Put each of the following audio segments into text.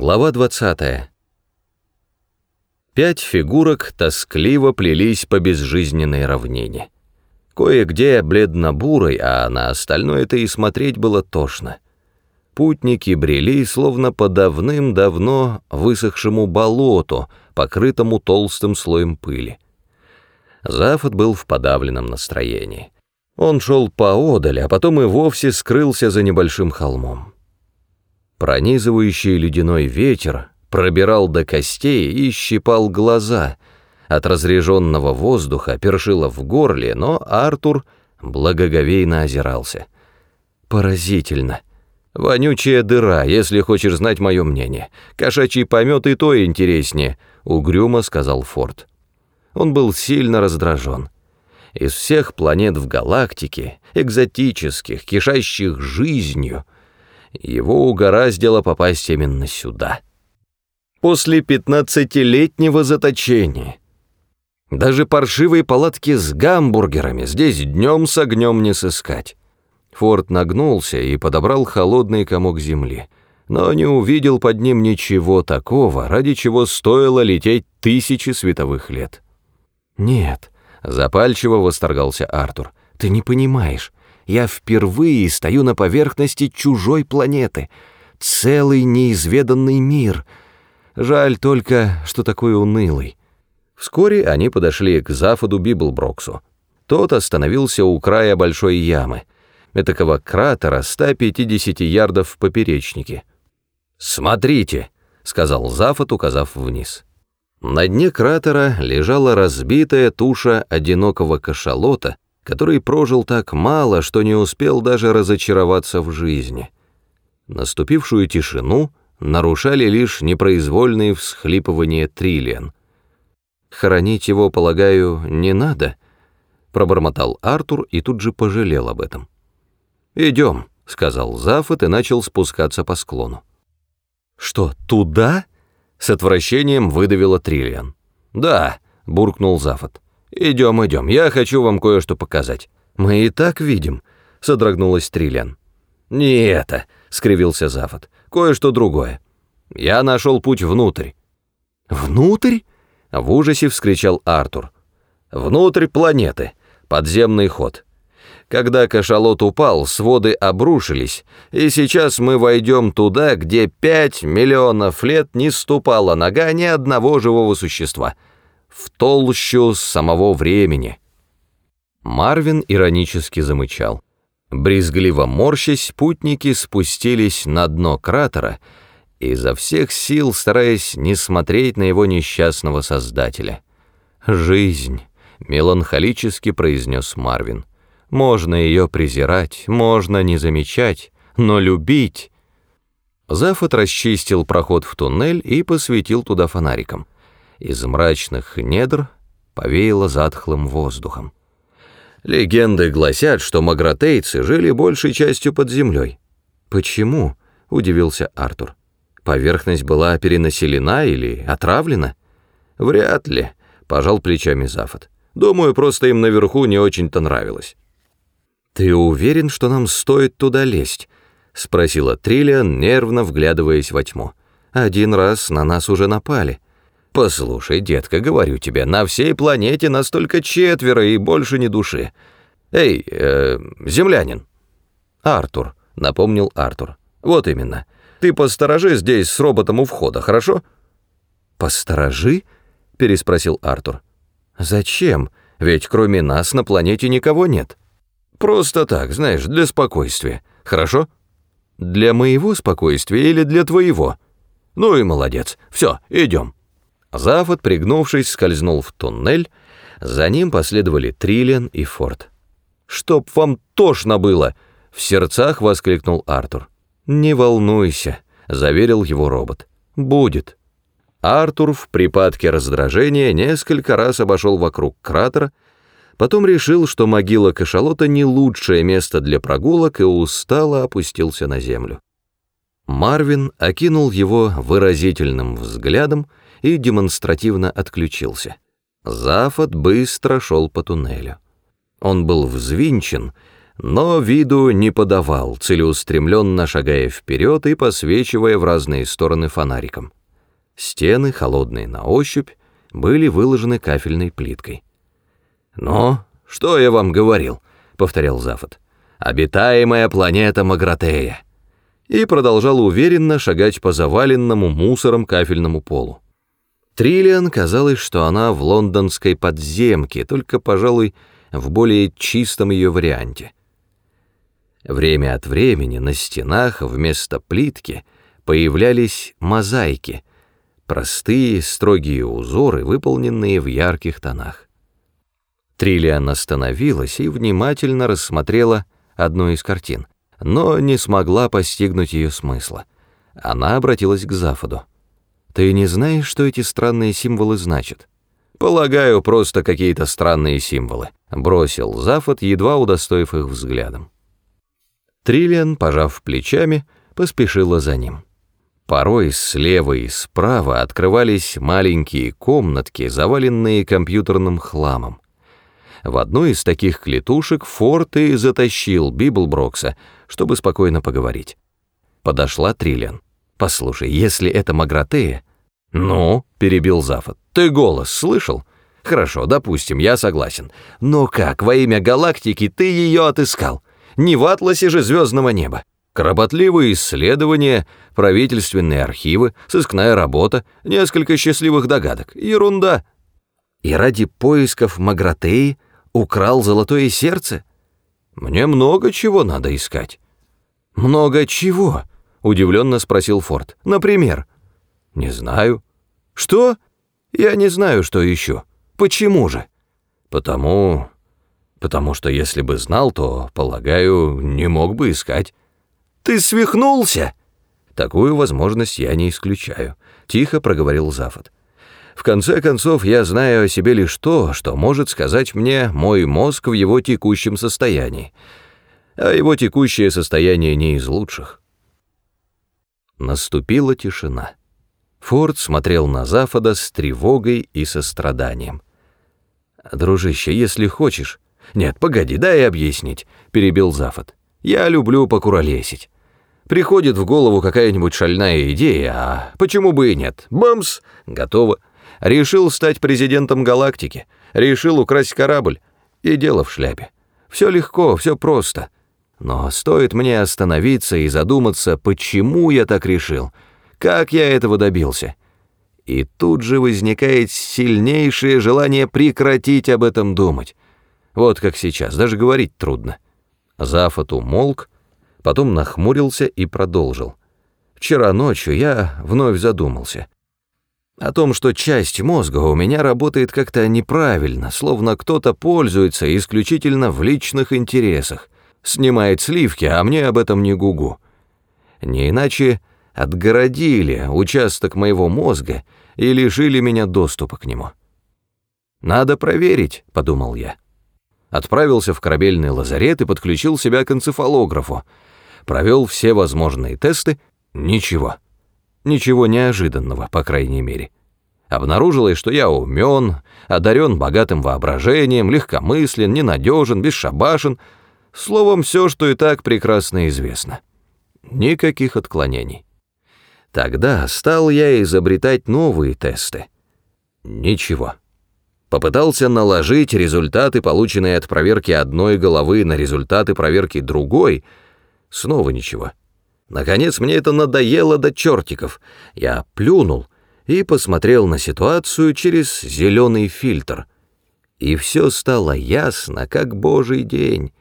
Глава 20. Пять фигурок тоскливо плелись по безжизненной равнине. Кое-где бледно-бурой, а на остальное-то и смотреть было тошно. Путники брели, словно по давным-давно высохшему болоту, покрытому толстым слоем пыли. Зафот был в подавленном настроении. Он шел поодаль, а потом и вовсе скрылся за небольшим холмом. Пронизывающий ледяной ветер пробирал до костей и щипал глаза. От разреженного воздуха першило в горле, но Артур благоговейно озирался. Поразительно. Вонючая дыра, если хочешь знать мое мнение. Кошачий помет и то интереснее, угрюмо сказал Форд. Он был сильно раздражен. Из всех планет в галактике, экзотических, кишащих жизнью — его угораздило попасть именно сюда. После пятнадцатилетнего заточения. Даже паршивые палатки с гамбургерами здесь днем с огнем не сыскать. Форд нагнулся и подобрал холодный комок земли, но не увидел под ним ничего такого, ради чего стоило лететь тысячи световых лет. «Нет», — запальчиво восторгался Артур, — «ты не понимаешь я впервые стою на поверхности чужой планеты. Целый неизведанный мир. Жаль только, что такой унылый. Вскоре они подошли к Зафоду Библброксу. Тот остановился у края большой ямы, этакого кратера 150 ярдов в поперечнике. «Смотрите», — сказал Зафот, указав вниз. На дне кратера лежала разбитая туша одинокого кашалота, который прожил так мало, что не успел даже разочароваться в жизни. Наступившую тишину нарушали лишь непроизвольные всхлипывания Триллиан. «Хоронить его, полагаю, не надо», — пробормотал Артур и тут же пожалел об этом. «Идем», — сказал Зафот и начал спускаться по склону. «Что, туда?» — с отвращением выдавила Триллиан. «Да», — буркнул Зафот. «Идем, идем, я хочу вам кое-что показать». «Мы и так видим», — содрогнулась Триллиан. «Не это», — скривился Зафот, — «кое-что другое. Я нашел путь внутрь». «Внутрь?» — в ужасе вскричал Артур. «Внутрь планеты, подземный ход. Когда кашалот упал, своды обрушились, и сейчас мы войдем туда, где пять миллионов лет не ступала нога ни одного живого существа» в толщу самого времени. Марвин иронически замычал. Брезгливо морщась, путники спустились на дно кратера, изо всех сил стараясь не смотреть на его несчастного создателя. «Жизнь», — меланхолически произнес Марвин. «Можно ее презирать, можно не замечать, но любить...» Зафот расчистил проход в туннель и посветил туда фонариком из мрачных недр повеяло затхлым воздухом. Легенды гласят, что магратейцы жили большей частью под землей. «Почему?» — удивился Артур. «Поверхность была перенаселена или отравлена?» «Вряд ли», — пожал плечами Зафот. «Думаю, просто им наверху не очень-то нравилось». «Ты уверен, что нам стоит туда лезть?» — спросила Триллиан, нервно вглядываясь во тьму. «Один раз на нас уже напали». «Послушай, детка, говорю тебе, на всей планете настолько четверо и больше ни души. Эй, э, землянин!» «Артур», — напомнил Артур. «Вот именно. Ты посторожи здесь с роботом у входа, хорошо?» «Посторожи?» — переспросил Артур. «Зачем? Ведь кроме нас на планете никого нет». «Просто так, знаешь, для спокойствия. Хорошо?» «Для моего спокойствия или для твоего?» «Ну и молодец. Все, идем». Завод, пригнувшись, скользнул в туннель, за ним последовали Триллиан и Форд. «Чтоб вам тошно было!» — в сердцах воскликнул Артур. «Не волнуйся», — заверил его робот. «Будет». Артур в припадке раздражения несколько раз обошел вокруг кратера, потом решил, что могила кашалота не лучшее место для прогулок и устало опустился на землю. Марвин окинул его выразительным взглядом и демонстративно отключился. Зафот быстро шел по туннелю. Он был взвинчен, но виду не подавал, целеустремленно шагая вперед и посвечивая в разные стороны фонариком. Стены, холодные на ощупь, были выложены кафельной плиткой. «Но, что я вам говорил?» — повторял Зафот. «Обитаемая планета Магратея!» И продолжал уверенно шагать по заваленному мусором кафельному полу. Триллиан казалось, что она в лондонской подземке, только, пожалуй, в более чистом ее варианте. Время от времени на стенах вместо плитки появлялись мозаики, простые строгие узоры, выполненные в ярких тонах. Триллиан остановилась и внимательно рассмотрела одну из картин, но не смогла постигнуть ее смысла. Она обратилась к Зафоду. «Ты не знаешь, что эти странные символы значат?» «Полагаю, просто какие-то странные символы», — бросил Зафод, едва удостоив их взглядом. Триллиан, пожав плечами, поспешила за ним. Порой слева и справа открывались маленькие комнатки, заваленные компьютерным хламом. В одну из таких клетушек Форд и затащил Библброкса, чтобы спокойно поговорить. Подошла Триллиан. «Послушай, если это Магратея...» «Ну?» — перебил Зафод. «Ты голос слышал?» «Хорошо, допустим, я согласен. Но как во имя галактики ты ее отыскал? Не в атласе же звездного неба. Кропотливые исследования, правительственные архивы, сыскная работа, несколько счастливых догадок. Ерунда. И ради поисков Магратеи украл золотое сердце? Мне много чего надо искать. Много чего? Удивленно спросил Форд. Например? Не знаю. Что? Я не знаю, что еще. Почему же? Потому... Потому что если бы знал, то, полагаю, не мог бы искать. Ты свихнулся? Такую возможность я не исключаю, тихо проговорил Зафот. В конце концов, я знаю о себе лишь то, что может сказать мне мой мозг в его текущем состоянии. А его текущее состояние не из лучших. Наступила тишина. Форд смотрел на Зафода с тревогой и состраданием. «Дружище, если хочешь...» «Нет, погоди, дай объяснить», — перебил Зафод. «Я люблю покуролесить. Приходит в голову какая-нибудь шальная идея, а почему бы и нет? Бамс! Готово. Решил стать президентом галактики, решил украсть корабль, и дело в шляпе. Все легко, все просто. Но стоит мне остановиться и задуматься, почему я так решил, как я этого добился. И тут же возникает сильнейшее желание прекратить об этом думать. Вот как сейчас, даже говорить трудно. Зафот умолк, потом нахмурился и продолжил. Вчера ночью я вновь задумался о том, что часть мозга у меня работает как-то неправильно, словно кто-то пользуется исключительно в личных интересах, снимает сливки, а мне об этом не гугу. Не иначе отгородили участок моего мозга и лишили меня доступа к нему. «Надо проверить», — подумал я. Отправился в корабельный лазарет и подключил себя к энцефалографу. Провел все возможные тесты — ничего. Ничего неожиданного, по крайней мере. Обнаружилось, что я умен, одарен богатым воображением, легкомыслен, ненадежен, бесшабашен. Словом, все, что и так прекрасно известно. Никаких отклонений. Тогда стал я изобретать новые тесты. Ничего. Попытался наложить результаты, полученные от проверки одной головы, на результаты проверки другой. Снова ничего. Наконец мне это надоело до чертиков. Я плюнул и посмотрел на ситуацию через зеленый фильтр. И все стало ясно, как божий день,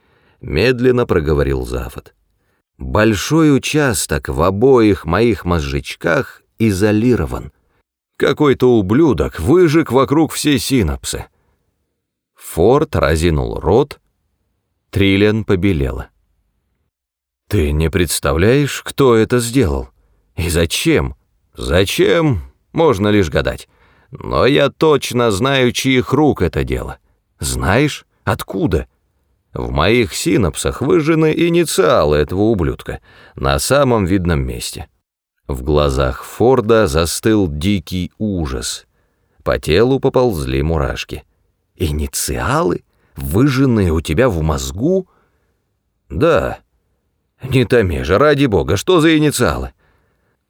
медленно проговорил Зафот. Большой участок в обоих моих мозжечках изолирован. Какой-то ублюдок выжег вокруг все синапсы. Форд разинул рот, Триллиан побелела. Ты не представляешь, кто это сделал? И зачем? Зачем? Можно лишь гадать. Но я точно знаю, чьих рук это дело. Знаешь, откуда? В моих синапсах выжжены инициалы этого ублюдка на самом видном месте. В глазах Форда застыл дикий ужас. По телу поползли мурашки. Инициалы, выжженные у тебя в мозгу? «Да». «Не томи же, ради бога, что за инициалы?»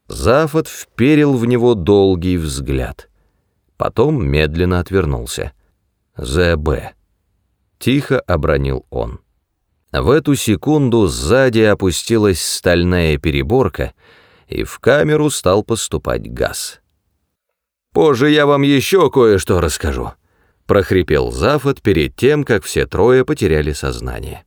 Зафот вперил в него долгий взгляд. Потом медленно отвернулся. «ЗБ», — тихо обронил он. В эту секунду сзади опустилась стальная переборка, и в камеру стал поступать газ. «Позже я вам еще кое-что расскажу», — прохрипел Зафот перед тем, как все трое потеряли сознание.